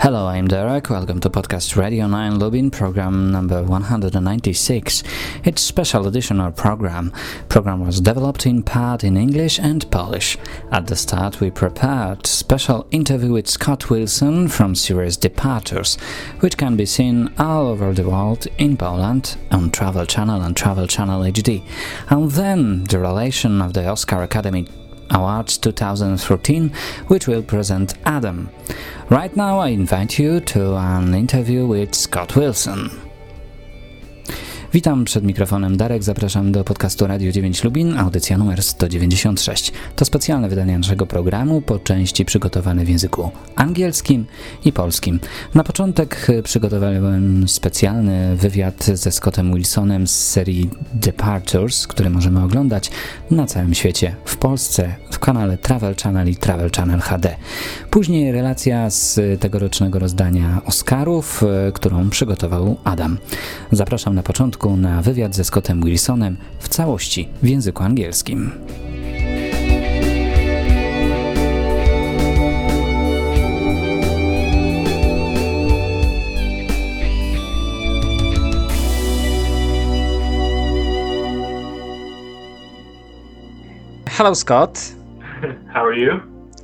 Hello, I'm Derek. Welcome to Podcast Radio 9 Lubin, program number 196. It's special edition or program. Program was developed in part in English and Polish. At the start, we prepared special interview with Scott Wilson from series Departures, which can be seen all over the world in Poland on Travel Channel and Travel Channel HD. And then the relation of the Oscar Academy Awards 2014, which will present Adam. Right now, I invite you to an interview with Scott Wilson. Witam przed mikrofonem Darek, zapraszam do podcastu Radio 9 Lubin, audycja numer 196. To specjalne wydanie naszego programu, po części przygotowane w języku angielskim i polskim. Na początek przygotowałem specjalny wywiad ze Scottem Wilsonem z serii Departures, który możemy oglądać na całym świecie, w Polsce, w kanale Travel Channel i Travel Channel HD. Później relacja z tegorocznego rozdania Oscarów, którą przygotował Adam. Zapraszam na początek początku na wywiad ze Scottem Wilsonem w całości w języku angielskim. Hello, Scott. How are you?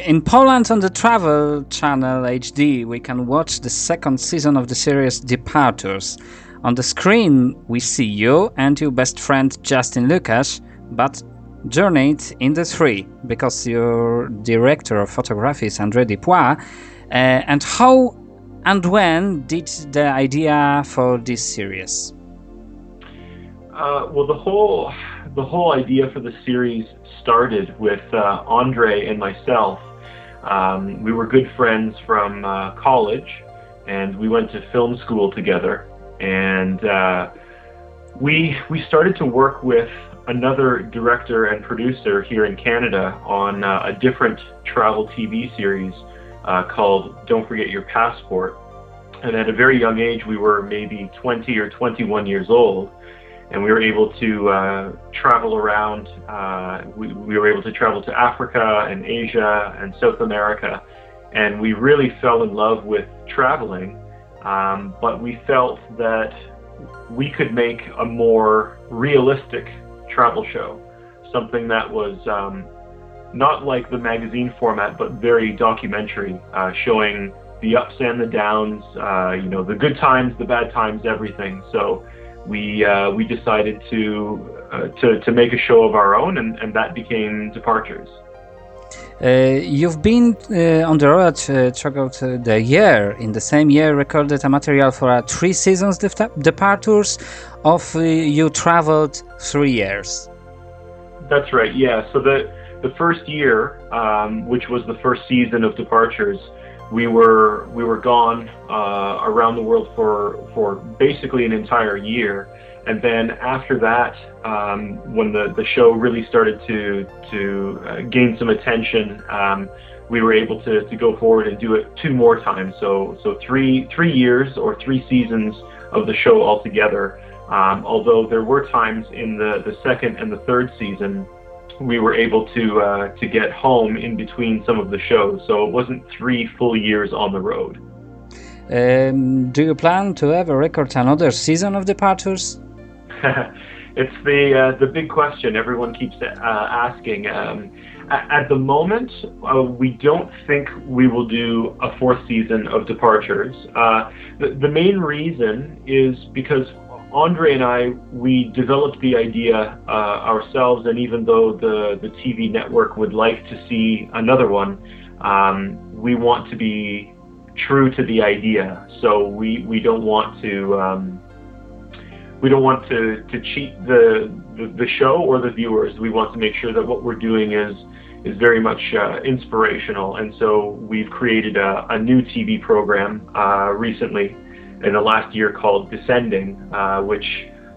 In Poland, on the Travel Channel HD, we can watch the second season of the series Departures. On the screen, we see you and your best friend Justin Lucas, but journeyed in the three because your director of photography is André Dupois. Uh, and how and when did the idea for this series? Uh, well, the whole the whole idea for the series started with uh, Andre and myself. Um, we were good friends from uh, college, and we went to film school together and uh, we we started to work with another director and producer here in Canada on uh, a different travel TV series uh, called Don't Forget Your Passport. And at a very young age, we were maybe 20 or 21 years old, and we were able to uh, travel around. Uh, we, we were able to travel to Africa and Asia and South America, and we really fell in love with traveling um, but we felt that we could make a more realistic travel show, something that was um, not like the magazine format, but very documentary, uh, showing the ups and the downs, uh, you know, the good times, the bad times, everything. So we uh, we decided to, uh, to to make a show of our own, and, and that became Departures. Uh, you've been uh, on the road uh, throughout the year. In the same year, recorded a material for three seasons departures. Of you traveled three years. That's right. Yeah. So the the first year, um, which was the first season of departures, we were we were gone uh, around the world for for basically an entire year and then after that, um, when the, the show really started to to uh, gain some attention, um, we were able to, to go forward and do it two more times. So so three three years or three seasons of the show altogether. Um, although there were times in the, the second and the third season, we were able to uh, to get home in between some of the shows. So it wasn't three full years on the road. Um, do you plan to ever record another season of Departures? it's the uh, the big question everyone keeps uh, asking. Um, at, the moment, uh, we don't think we will do a fourth season of Departures. Uh, the, the main reason is because Andre and I, we developed the idea uh, ourselves, and even though the, the TV network would like to see another one, um, we want to be true to the idea. So we, we don't want to um, we don't want to, to cheat the, the, the show or the viewers. We want to make sure that what we're doing is is very much uh, inspirational, and so we've created a, a new TV program uh, recently in the last year called Descending, uh, which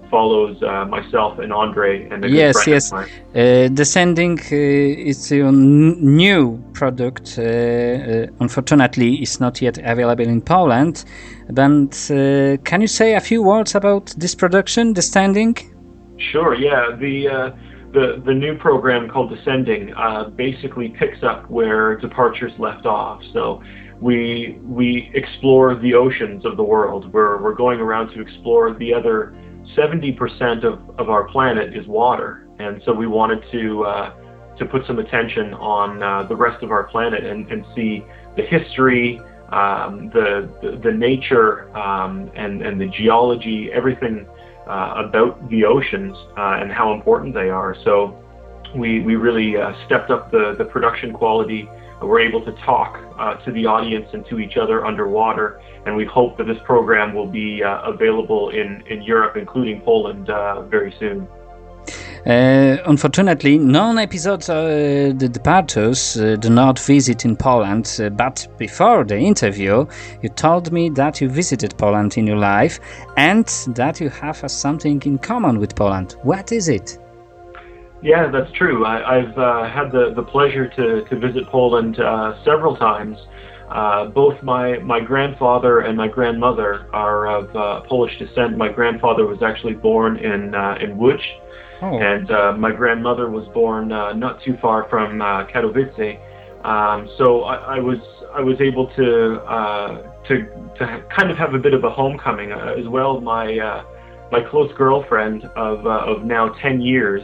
follows uh, myself and Andre and yes, yes. Uh, Descending uh, is a new product. Uh, uh, unfortunately, it's not yet available in Poland. But uh, can you say a few words about this production, Descending? Sure. Yeah. The the the new program called Descending basically picks up where Departures left off. So we we explore the oceans of the world. We're we're going around to explore the other 70% of, of our planet is water, and so we wanted to uh, to put some attention on uh, the rest of our planet and, and see the history, um, the, the, the nature, um, and and the geology, everything uh, about the oceans uh, and how important they are. So we we really uh, stepped up the the production quality we're able to talk uh, to the audience and to each other underwater. And we hope that this program will be uh, available in, in Europe, including Poland, uh, very soon. Uh, unfortunately, none episodes of uh, the departures do not visit in Poland. but before the interview, you told me that you visited Poland in your life and that you have something in common with Poland. What is it? Yeah, that's true. I, have uh, had the, the pleasure to, to visit Poland uh, several times. Uh, both my, my grandfather and my grandmother are of uh, Polish descent. My grandfather was actually born in uh, in Łódź, oh. and uh, my grandmother was born not too far from Katowice. Um, so I, I, was I was able to to to kind of have a bit of a homecoming as well. My my close girlfriend of of now ten years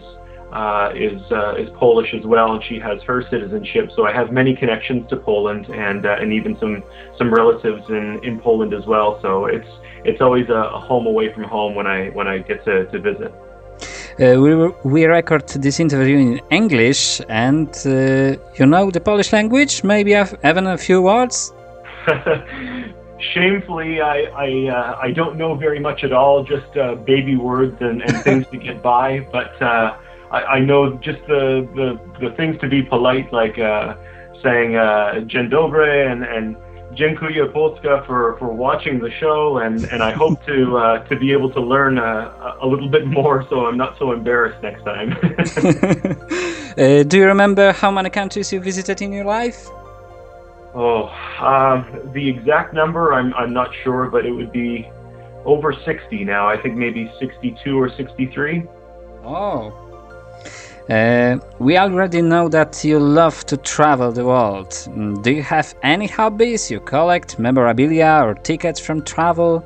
uh, is uh, is Polish as well, and she has her citizenship. So I have many connections to Poland, and uh, and even some some relatives in, in Poland as well. So it's it's always a, a home away from home when I when I get to, to visit. Uh, we we record this interview in English, and uh, you know the Polish language. Maybe I have even a few words. Shamefully, I I, uh, I don't know very much at all, just baby words and, and things to get by. But I, I know just the, the, the things to be polite, like uh, saying uh, Dzień dobry and, and Dziękuję Polska for, for watching the show, and, and I hope to uh, to be able to learn uh, a little bit more so I'm not so embarrassed next time. uh, do you remember how many countries you visited in your life? Oh, um, the exact number I'm, I'm not sure, but it would be over 60 now. I think maybe 62 or 63. Oh, uh, we already know that you love to travel the world. Mm, do you have any hobbies? You collect memorabilia or tickets from travel?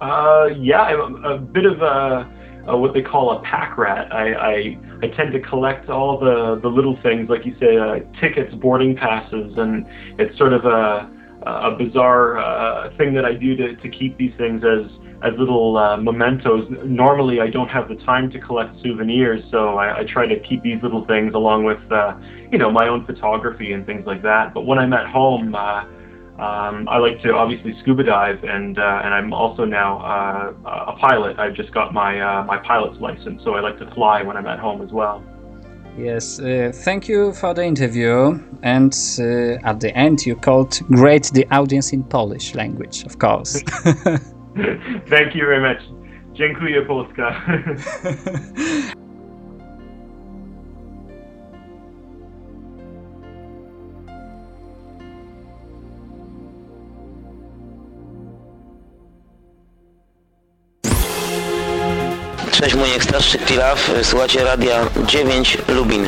Uh, yeah, I'm a, a bit of a, a, what they call a pack rat. I, I, I tend to collect all the, the little things, like you say, uh, tickets, boarding passes, and it's sort of a, a bizarre uh, thing that I do to, to keep these things as as little uh, mementos. Normally, I don't have the time to collect souvenirs, so I, I try to keep these little things along with, uh, you know, my own photography and things like that. But when I'm at home, uh, um, I like to obviously scuba dive, and uh, and I'm also now uh, a pilot. I've just got my uh, my pilot's license, so I like to fly when I'm at home as well. Yes, uh, thank you for the interview. And uh, at the end, you called great the audience in Polish language, of course. Thank you very much. Dziękuję Polska. Cześć, mój ekstraszczyk Pilaf, słuchacie Radia 9 Lubin.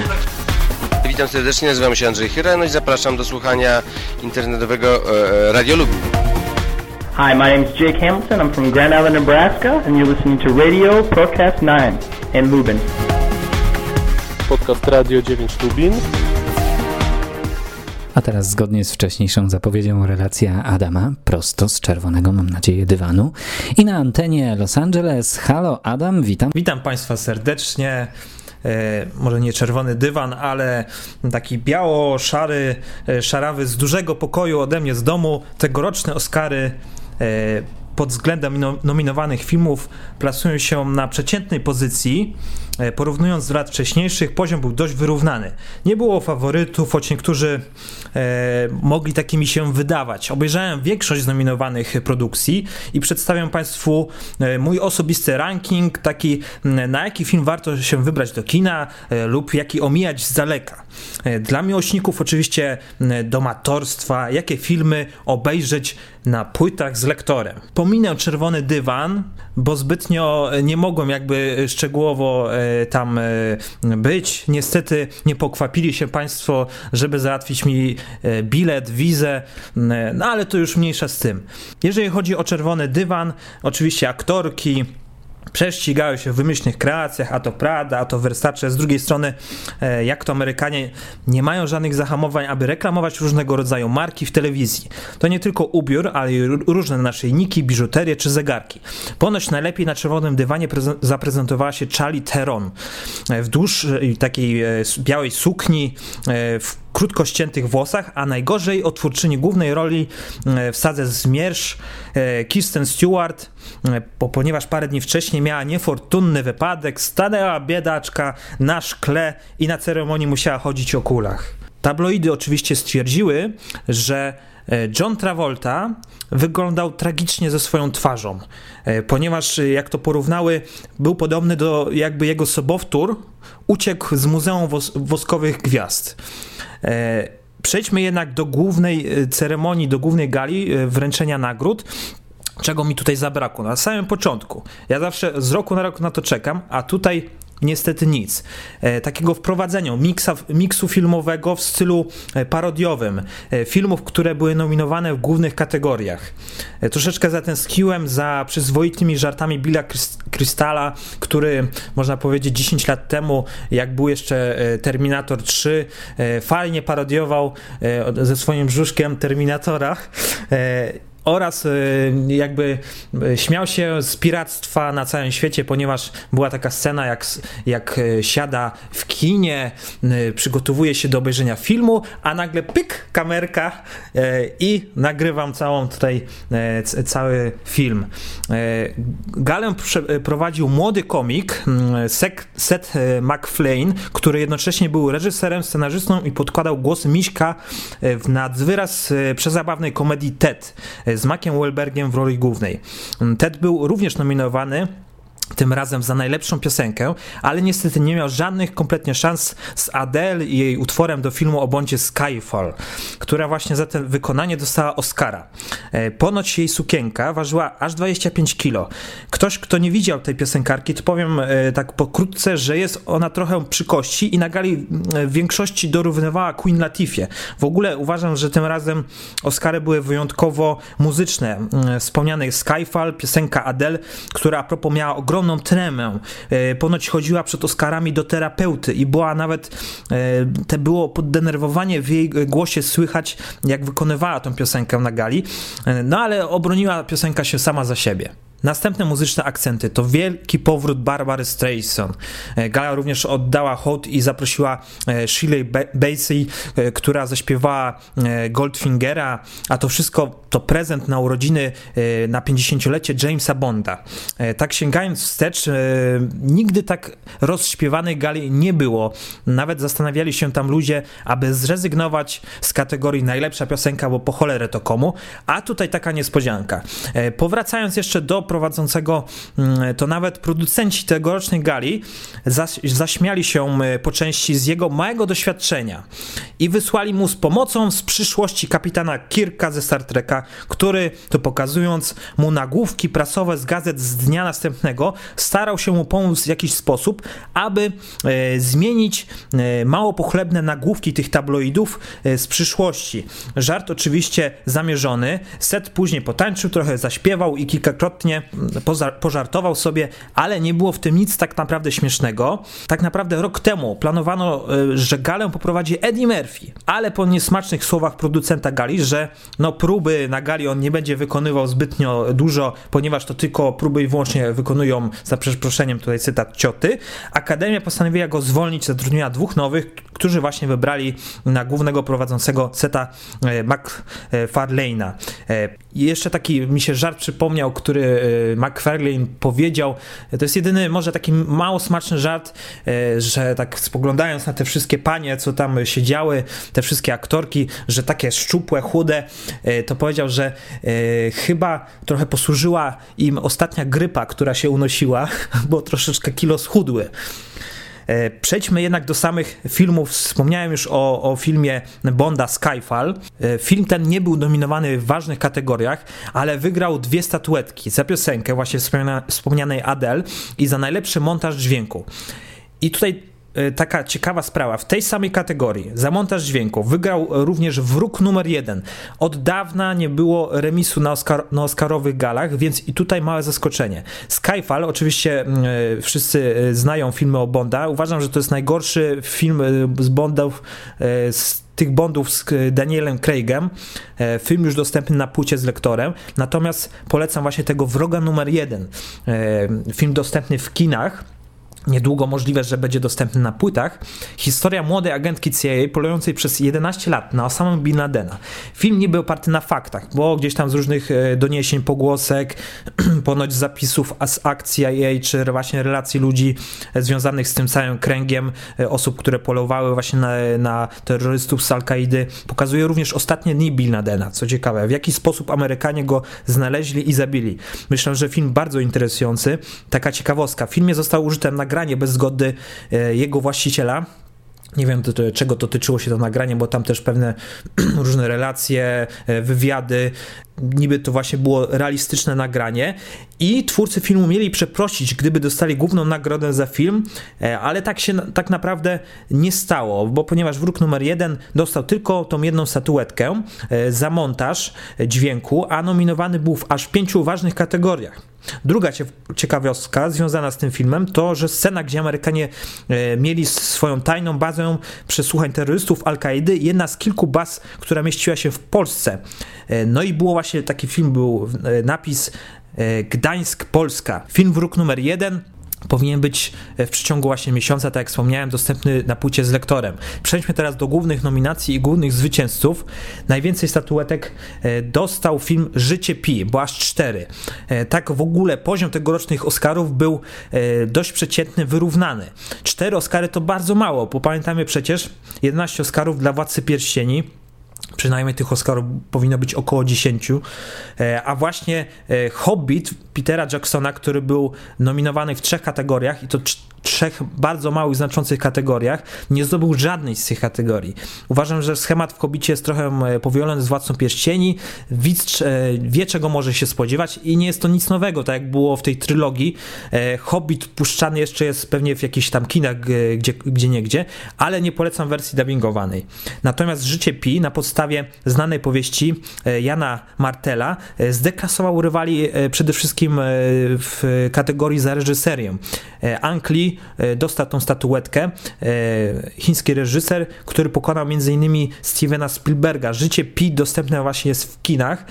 Witam serdecznie, nazywam się Andrzej Chyra, no i zapraszam do słuchania internetowego e, Radio Lubin. Hi, my name is Jake Hamilton. I'm from Grand Island, Nebraska, and you're listening to Radio Podcast 9 in Lubin. Podcast Radio 9 Lubin. A teraz zgodnie z wcześniejszą zapowiedzią relacja Adama, prosto z czerwonego, mam nadzieję, dywanu. I na antenie Los Angeles. Halo Adam, witam. Witam Państwa serdecznie. E, może nie czerwony dywan, ale taki biało-szary, e, szarawy z dużego pokoju ode mnie z domu, tegoroczne Oscary pod względem nominowanych filmów plasują się na przeciętnej pozycji. E, porównując do lat wcześniejszych, poziom był dość wyrównany. Nie było faworytów, choć niektórzy e, mogli takimi się wydawać. Obejrzałem większość nominowanych produkcji i przedstawiam Państwu e, mój osobisty ranking, taki na jaki film warto się wybrać do kina e, lub jaki omijać z daleka. E, dla miłośników oczywiście domatorstwa, jakie filmy obejrzeć na płytach z lektorem. Pominę czerwony dywan, bo zbytnio nie mogłem jakby szczegółowo tam być. Niestety nie pokwapili się Państwo, żeby załatwić mi bilet, wizę, no ale to już mniejsza z tym. Jeżeli chodzi o czerwony dywan, oczywiście aktorki, prześcigały się w wymyślnych kreacjach, a to Prada, a to Versace. Z drugiej strony, e, jak to Amerykanie nie mają żadnych zahamowań, aby reklamować różnego rodzaju marki w telewizji. To nie tylko ubiór, ale i różne naszyjniki, biżuterię czy zegarki. Ponoć najlepiej na czerwonym dywanie zaprezentowała się Charlie Theron e, w dłuższej takiej e, białej sukni, w krótko ściętych włosach, a najgorzej o twórczyni głównej roli w Sadze Zmierz Kirsten Stewart, bo ponieważ parę dni wcześniej miała niefortunny wypadek, stanęła biedaczka na szkle i na ceremonii musiała chodzić o kulach. Tabloidy oczywiście stwierdziły, że e, John Travolta wyglądał tragicznie ze swoją twarzą, e, ponieważ e, jak to porównały, był podobny do jakby jego sobowtór uciekł z Muzeum Wos Woskowych Gwiazd. Przejdźmy jednak do głównej ceremonii, do głównej gali wręczenia nagród czego mi tutaj zabrakło na samym początku. Ja zawsze z roku na rok na to czekam, a tutaj niestety nic. E, takiego wprowadzenia, miksa, miksu filmowego w stylu e, parodiowym, e, filmów, które były nominowane w głównych kategoriach. Troszeczkę zatęskniłem za przyzwoitymi żartami Billa Krystala, który można powiedzieć 10 lat temu, jak był jeszcze Terminator 3, e, fajnie parodiował ze swoim brzuszkiem Terminatora oraz y, jakby y, śmiał się z piractwa na całym świecie, ponieważ była taka scena, jak, jak y, siada w kinie, przygotowuje się do obejrzenia filmu, a nagle pyk, kamerka i nagrywam całą tutaj cały film. Galę prowadził młody komik Seth MacFarlane, który jednocześnie był reżyserem, scenarzystą i podkładał głos Miśka w nadzwyraz przezabawnej komedii Ted z Makiem Welbergiem w roli głównej. Ted był również nominowany tym razem za najlepszą piosenkę, ale niestety nie miał żadnych kompletnie szans z Adele i jej utworem do filmu o bądzie Skyfall, która właśnie za to wykonanie dostała Oscara. E, ponoć jej sukienka ważyła aż 25 kilo. Ktoś, kto nie widział tej piosenkarki, to powiem e, tak pokrótce, że jest ona trochę przy kości i na gali w większości dorównywała Queen Latifie. W ogóle uważam, że tym razem Oscary były wyjątkowo muzyczne. Wspomniany Skyfall, piosenka Adele, która a propos miała ogromny ogromną tremę. E, ponoć chodziła przed Oscarami do terapeuty i była nawet, e, te było poddenerwowanie w jej głosie słychać, jak wykonywała tę piosenkę na gali, e, no ale obroniła piosenka się sama za siebie. Następne muzyczne akcenty to wielki powrót Barbary Streisand. E, Gala również oddała hołd i zaprosiła e, Shirley Bassey, e, która zaśpiewała Goldfingera, a to wszystko to prezent na urodziny na 50-lecie Jamesa Bonda. Tak sięgając wstecz, nigdy tak rozśpiewanej gali nie było. Nawet zastanawiali się tam ludzie, aby zrezygnować z kategorii najlepsza piosenka, bo po cholerę to komu, a tutaj taka niespodzianka. Powracając jeszcze do prowadzącego, mm, to nawet producenci tegorocznej gali zaś, zaśmiali się e, po części z jego małego doświadczenia i wysłali mu z pomocą z przyszłości kapitana Kirka ze Star Treka, który, to pokazując mu nagłówki prasowe z gazet z dnia następnego, starał się mu pomóc w jakiś sposób, aby e, zmienić e, mało pochlebne nagłówki tych tabloidów e, z przyszłości. Żart oczywiście zamierzony. Set później potańczył, trochę zaśpiewał i kilkakrotnie pożartował sobie, ale nie było w tym nic tak naprawdę śmiesznego. Tak naprawdę rok temu planowano, e, że galę poprowadzi Eddie Murphy, ale po niesmacznych słowach producenta gali, że no próby na gali on nie będzie wykonywał zbytnio dużo, ponieważ to tylko próby i wyłącznie wykonują, za przeproszeniem tutaj cytat cioty, Akademia postanowiła go zwolnić, zatrudniła dwóch nowych, którzy właśnie wybrali na głównego prowadzącego seta e, McFarlane'a. E, jeszcze taki mi się żart przypomniał, który Y, McFarlane powiedział, to jest jedyny może taki mało smaczny żart, y, że tak spoglądając na te wszystkie panie, co tam siedziały, te wszystkie aktorki, że takie szczupłe, chude, y, to powiedział, że chyba trochę posłużyła im ostatnia grypa, która się unosiła, bo troszeczkę kilo schudły. E, przejdźmy jednak do samych filmów. Wspomniałem już o, o filmie Bonda Skyfall. E, film ten nie był dominowany w ważnych kategoriach, ale wygrał dwie statuetki za piosenkę właśnie wspomnianej Adele i za najlepszy montaż dźwięku. I tutaj taka ciekawa sprawa. W tej samej kategorii za montaż dźwięku wygrał również wróg numer jeden. Od dawna nie było remisu na, Oscar, na Oscarowych galach, więc i tutaj małe zaskoczenie. Skyfall, oczywiście e, wszyscy e, znają filmy o Bonda. Uważam, że to jest najgorszy film z Bondów z tych Bondów z Danielem Craigem. Film już dostępny na płycie z lektorem. Natomiast polecam właśnie tego Wroga numer jeden. Film dostępny w kinach Niedługo możliwe, że będzie dostępny na płytach. Historia młodej agentki CIA polującej przez 11 lat na Osama Bin Ladena. Film nie był oparty na faktach, bo gdzieś tam z różnych e, doniesień, pogłosek, ponoć zapisów z akcji CIA, czy właśnie relacji ludzi e, związanych z tym całym kręgiem e, osób, które polowały właśnie na, na terrorystów z Al-Kaidy, pokazuje również ostatnie dni Bin Ladena. Co ciekawe, w jaki sposób Amerykanie go znaleźli i zabili. Myślę, że film bardzo interesujący. Taka ciekawostka. W filmie został użyty nagranie nagranie bez zgody e, jego właściciela. Nie wiem, to, to, czego dotyczyło się to nagranie, bo tam też pewne różne relacje, e, wywiady. Niby to właśnie było realistyczne nagranie i twórcy filmu mieli przeprosić, gdyby dostali główną nagrodę za film, e, ale tak się tak naprawdę nie stało, bo ponieważ wróg numer jeden dostał tylko tą jedną statuetkę za montaż dźwięku, a nominowany był w aż pięciu ważnych kategoriach. Druga ciekawostka związana z tym filmem to, że scena, gdzie Amerykanie e, mieli swoją tajną bazę przesłuchań terrorystów Al-Kaidy, jedna z kilku baz, która mieściła się w Polsce. E, no i było właśnie taki film, był e, napis Gdańsk, Polska. Film Wróg numer jeden powinien być e, w przeciągu właśnie miesiąca, tak jak wspomniałem, dostępny na płycie z lektorem. Przejdźmy teraz do głównych nominacji i głównych zwycięzców. Najwięcej statuetek e, dostał film Życie Pi, bo aż cztery. E, tak w ogóle poziom tegorocznych Oscarów był dość przeciętny, wyrównany. Cztery Oscary to bardzo mało, bo pamiętamy przecież 11 Oscarów dla Władcy Pierścieni, Przynajmniej tych Oscarów powinno być około 10. E, a właśnie e, Hobbit Petera Jacksona, który był nominowany w trzech kategoriach i to trzech bardzo małych, znaczących kategoriach, nie zdobył żadnej z tych kategorii. Uważam, że schemat w Hobbicie jest trochę e, powielony z Władcą Pierścieni. Widz wie, czego może się spodziewać i nie jest to nic nowego, tak jak było w tej trylogii. Hobbit puszczany jeszcze jest pewnie w jakichś tam kinach, gdzie, gdzie nie gdzie, ale nie polecam wersji dubbingowanej. Natomiast Życie Pi na podstawie podstawie znanej powieści e, Jana Martela e, zdeklasował rywali e, przede wszystkim w kategorii za reżyserię. Ang Lee dostał tą statuetkę, chiński reżyser, który pokonał m.in. Stevena Spielberga. Życie Pi dostępne właśnie jest w kinach.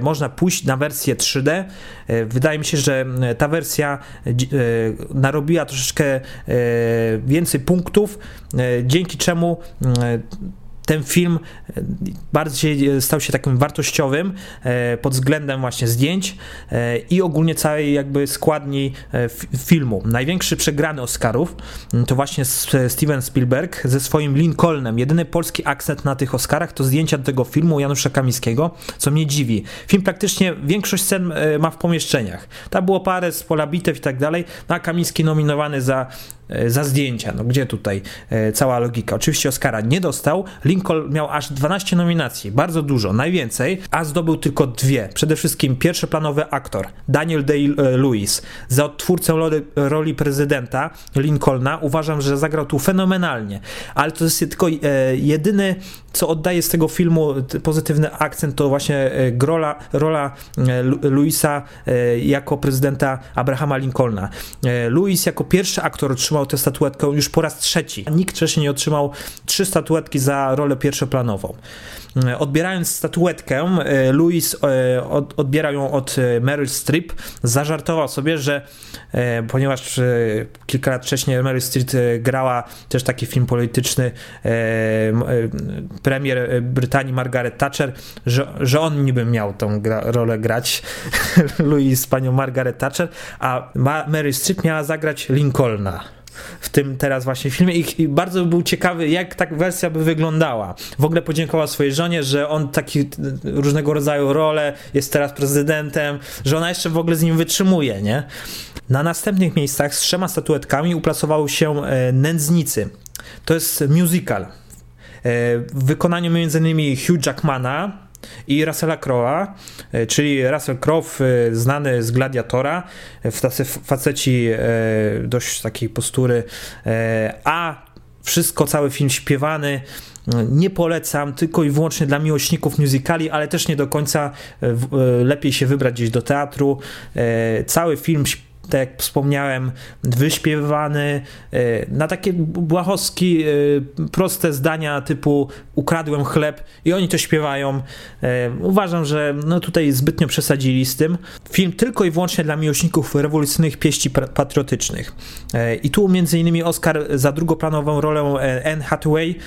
Można pójść na wersję 3D. Wydaje mi się, że ta wersja narobiła troszeczkę więcej punktów, dzięki czemu ten film e, bardziej e, stał się takim wartościowym e, pod względem właśnie zdjęć i ogólnie całej jakby składni filmu. Największy przegrany Oscarów mm, to właśnie Steven Spielberg ze swoim Lincolnem. Jedyny polski akcent na tych Oscarach to zdjęcia do tego filmu Janusza Kamińskiego, co mnie dziwi. Film praktycznie większość scen ma w pomieszczeniach. Tam było parę z pola bitew i tak dalej, no a Kamiński nominowany za E, za zdjęcia. No gdzie tutaj e, cała logika? Oczywiście Oscara nie dostał. Lincoln miał aż 12 nominacji, bardzo dużo, najwięcej, a zdobył tylko dwie. Przede wszystkim pierwszoplanowy aktor Daniel Day-Lewis za odtwórcę roli prezydenta Lincolna. Uważam, że zagrał tu fenomenalnie, ale to jest tylko e, jedyny, co oddaje z tego filmu pozytywny akcent, to właśnie rola, rola Louisa jako prezydenta Abrahama Lincolna. Louis jako pierwszy aktor otrzymał tę statuetkę już po raz trzeci. Nikt wcześniej nie otrzymał trzy statuetki za rolę pierwszoplanową. E, odbierając statuetkę, e, Louis e, odbiera ją od Meryl Streep. Zażartował sobie, że ponieważ kilka lat wcześniej Meryl Streep grała też taki film polityczny premier Brytanii Margaret Thatcher, że, że on niby miał tą gra, rolę grać, Louis z panią Margaret Thatcher, a Meryl Streep miała zagrać Lincolna w tym teraz właśnie filmie i, bardzo był ciekawy, jak ta wersja by wyglądała. W ogóle podziękował swojej żonie, że on taki różnego rodzaju role, jest teraz prezydentem, że ona jeszcze w ogóle z nim wytrzymuje, nie? Na następnych miejscach z trzema statuetkami uplasowały się e, Nędznicy. To jest musical. E, w wykonaniu m.in. Hugh Jackmana, i Russella Crowe'a, czyli Russell Crowe znany z Gladiatora, tacy faceci dość takiej postury, a wszystko, cały film śpiewany, nie polecam tylko i wyłącznie dla miłośników musicali, ale też nie do końca lepiej się wybrać gdzieś do teatru. Cały film tak jak wspomniałem, wyśpiewany e, na takie błahostki, e, proste zdania typu ukradłem chleb i oni to śpiewają. E, uważam, że no tutaj zbytnio przesadzili z tym. Film tylko i wyłącznie dla miłośników rewolucyjnych pieści patriotycznych. I tu między innymi Oscar za drugoplanową rolę Anne Hathaway,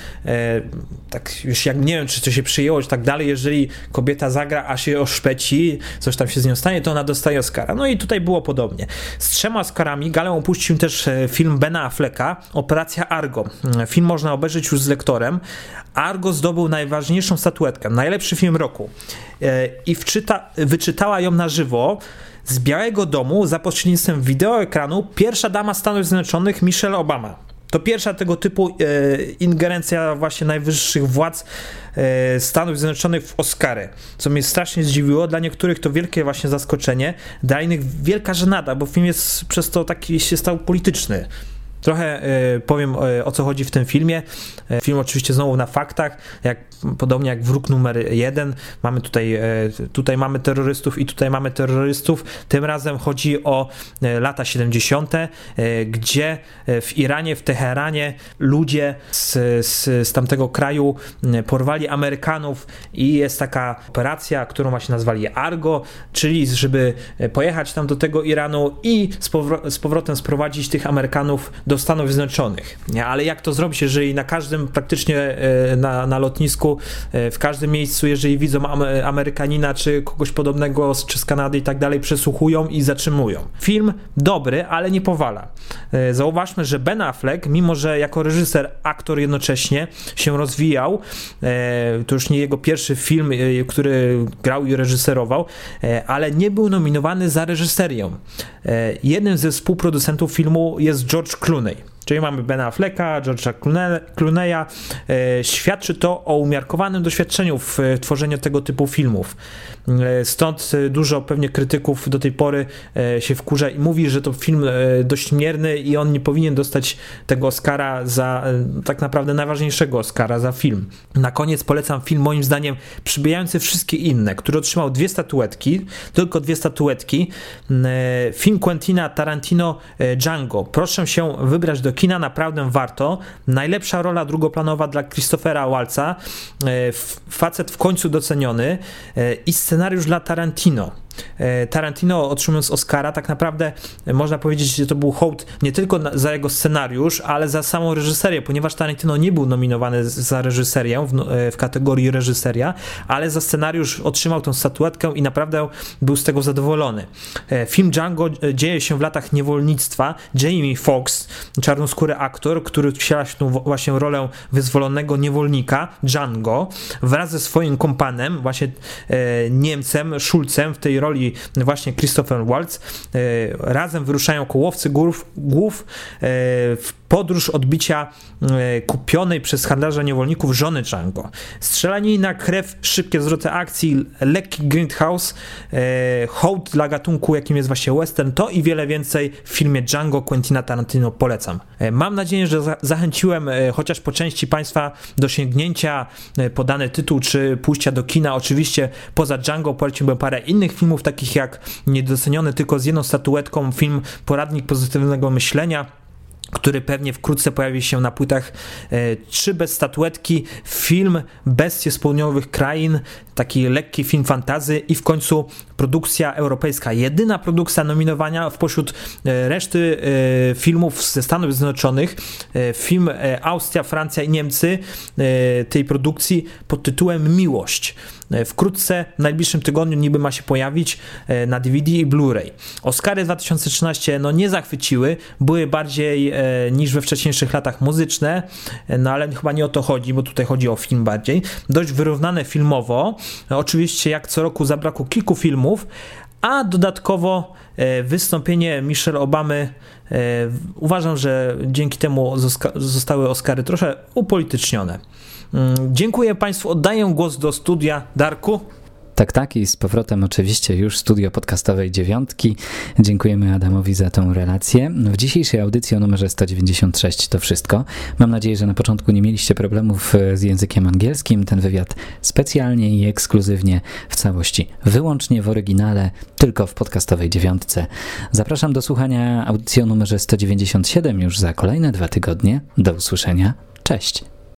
tak już jak nie wiem, czy to się przyjęło, czy tak dalej, jeżeli kobieta zagra, a się oszpeci, coś tam się z nią stanie, to ona dostaje Oscara. No i tutaj było podobnie. Z trzema Oscarami galę opuścił też e, film Bena Afflecka, Operacja Argo. Mm, film można obejrzeć już z lektorem. Argo zdobył najważniejszą statuetkę, najlepszy film roku. E, I wczyta, wyczytała ją na żywo z Białego Domu za pośrednictwem wideoekranu pierwsza dama Stanów Zjednoczonych Michelle Obama. To pierwsza tego typu e, ingerencja właśnie najwyższych władz e, Stanów Zjednoczonych w Oscary, co mnie strasznie zdziwiło. Dla niektórych to wielkie właśnie zaskoczenie, dla innych wielka żenada, bo film jest przez to taki się stał polityczny. Trochę e, powiem e, o co chodzi w tym filmie. E, film oczywiście znowu na faktach, jak, podobnie jak wróg numer jeden. Mamy tutaj, tutaj mamy terrorystów i tutaj mamy terrorystów. Tym razem chodzi o lata 70., gdzie w Iranie, w Teheranie ludzie z, z, z tamtego kraju porwali Amerykanów i jest taka operacja, którą właśnie nazwali Argo, czyli żeby pojechać tam do tego Iranu i z, powro z powrotem sprowadzić tych Amerykanów do Stanów Zjednoczonych. Ale jak to zrobić, jeżeli na każdym praktycznie e, na, na lotnisku, e, w każdym miejscu, jeżeli widzą Amerykanina czy kogoś podobnego czy z Kanady i tak dalej, przesłuchują i zatrzymują. Film dobry, ale nie powala. E, zauważmy, że Ben Affleck, mimo że jako reżyser, aktor jednocześnie się rozwijał, to już nie jego pierwszy film, który grał i reżyserował, ale nie był nominowany za reżyserię. Jednym ze współproducentów filmu jest George Clooney. Clooney. Czyli mamy Bena Flecka, George'a Clooney'a. E, świadczy to o umiarkowanym doświadczeniu w tworzeniu tego typu filmów. E, stąd dużo pewnie krytyków do tej pory e, się wkurza i mówi, że to film dość mierny i on nie powinien dostać tego Oscara za tak naprawdę najważniejszego Oscara za film. Na koniec polecam film moim zdaniem przybijający wszystkie inne, który otrzymał dwie statuetki, tylko dwie statuetki. Film Quentina Tarantino Django. Proszę się wybrać do kina naprawdę warto. Najlepsza rola drugoplanowa dla Christophera Walca. E, facet w końcu doceniony e, i scenariusz dla Tarantino. E, Tarantino otrzymując Oscara, tak naprawdę można powiedzieć, że to był hołd nie tylko za jego scenariusz, ale za samą reżyserię, ponieważ Tarantino nie był nominowany za reżyserię w, e, w kategorii reżyseria, ale za scenariusz otrzymał tę statuetkę i naprawdę był z tego zadowolony. E, film Django dzieje się w latach niewolnictwa. Jamie Foxx, czarnoskóry aktor, który wciela się tą właśnie rolę wyzwolonego niewolnika, Django, wraz ze swoim kompanem, właśnie Niemcem, Schulzem w tej roli roli właśnie Christopher Waltz. E, razem wyruszają kołowcy głów, głów e, w podróż odbicia e, kupionej przez handlarza niewolników żony Django. Strzelanina, krew, szybkie zwroty akcji, lekki grindhouse, hołd dla gatunku, jakim jest właśnie western, to i wiele więcej w filmie Django Quentina Tarantino polecam. Mam nadzieję, że zachęciłem chociaż po części Państwa do sięgnięcia po dany tytuł, czy pójścia do kina. Oczywiście poza Django poleciłbym parę innych filmów, takich jak Niedoceniony tylko z jedną statuetką, film Poradnik Pozytywnego Myślenia, który pewnie wkrótce pojawi się na płytach Trzy bez statuetki, film Bestie z południowych krain, taki lekki film fantazy i w końcu produkcja europejska, jedyna produkcja nominowania w pośród e, reszty e, filmów ze Stanów Zjednoczonych, e, film Austria, Francja i Niemcy tej produkcji pod tytułem Miłość. Wkrótce, w najbliższym tygodniu niby ma się pojawić na DVD i Blu-ray. Oscary 2013 no nie zachwyciły, były bardziej niż we wcześniejszych latach muzyczne, no ale chyba nie o to chodzi, bo tutaj chodzi o film bardziej. Dość wyrównane filmowo. Oczywiście jak co roku zabrakło kilku filmów, a dodatkowo e, wystąpienie Michelle Obamy e, uważam, że dzięki temu zostały Oscary trochę upolitycznione. Mm, dziękuję Państwu, oddaję głos do studia. Darku. Tak, tak i z powrotem oczywiście już studio podcastowej dziewiątki. Dziękujemy Adamowi za tą relację. W dzisiejszej audycji o numerze 196 to wszystko. Mam nadzieję, że na początku nie mieliście problemów z językiem angielskim. Ten wywiad specjalnie i ekskluzywnie w całości, wyłącznie w oryginale, tylko w podcastowej dziewiątce. Zapraszam do słuchania audycji o numerze 197 już za kolejne dwa tygodnie. Do usłyszenia. Cześć!